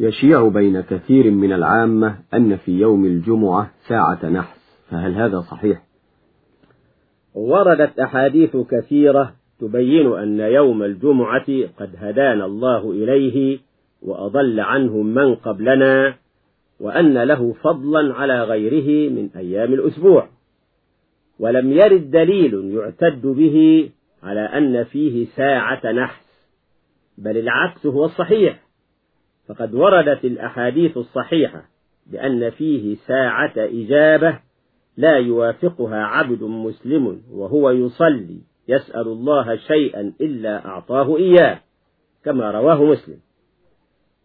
يشيع بين كثير من العامة أن في يوم الجمعة ساعة نحس فهل هذا صحيح؟ وردت أحاديث كثيرة تبين أن يوم الجمعة قد هدانا الله إليه وأضل عنهم من قبلنا وأن له فضلا على غيره من أيام الأسبوع ولم يرد دليل يعتد به على أن فيه ساعة نحس بل العكس هو الصحيح فقد وردت الأحاديث الصحيحة بأن فيه ساعة إجابة لا يوافقها عبد مسلم وهو يصلي يسأل الله شيئا إلا أعطاه إياه كما رواه مسلم.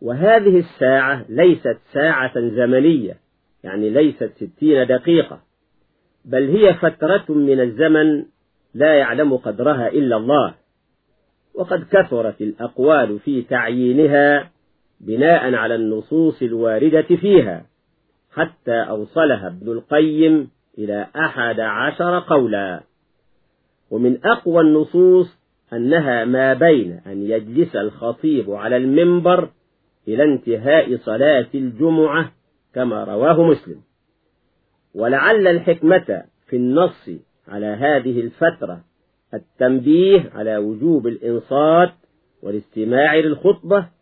وهذه الساعة ليست ساعة زمنية يعني ليست ستين دقيقة بل هي فترة من الزمن لا يعلم قدرها إلا الله وقد كثرت الأقوال في تعيينها بناء على النصوص الواردة فيها حتى أوصلها ابن القيم إلى أحد عشر قولا. ومن أقوى النصوص أنها ما بين أن يجلس الخطيب على المنبر إلى انتهاء صلاة الجمعة كما رواه مسلم. ولعل الحكمة في النص على هذه الفترة التنبيه على وجوب الإنصات والاستماع للخطبة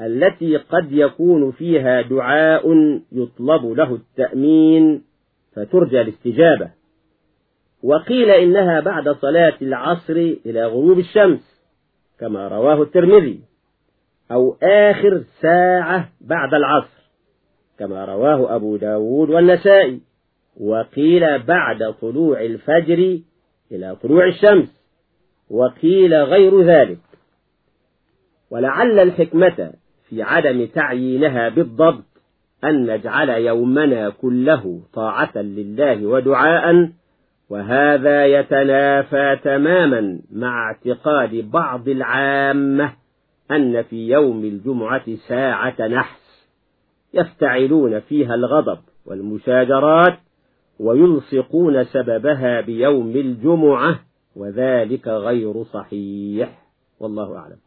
التي قد يكون فيها دعاء يطلب له التأمين فترجى الاستجابة وقيل إنها بعد صلاة العصر إلى غروب الشمس كما رواه الترمذي أو آخر ساعة بعد العصر كما رواه أبو داود والنسائي. وقيل بعد طلوع الفجر إلى طلوع الشمس وقيل غير ذلك. ولعل الحكمة في عدم تعيينها بالضبط أن نجعل يومنا كله طاعة لله ودعاء وهذا يتنافى تماما مع اعتقاد بعض العامة أن في يوم الجمعة ساعة نحس يفتعلون فيها الغضب والمشاجرات ويلصقون سببها بيوم الجمعة وذلك غير صحيح. والله أعلم.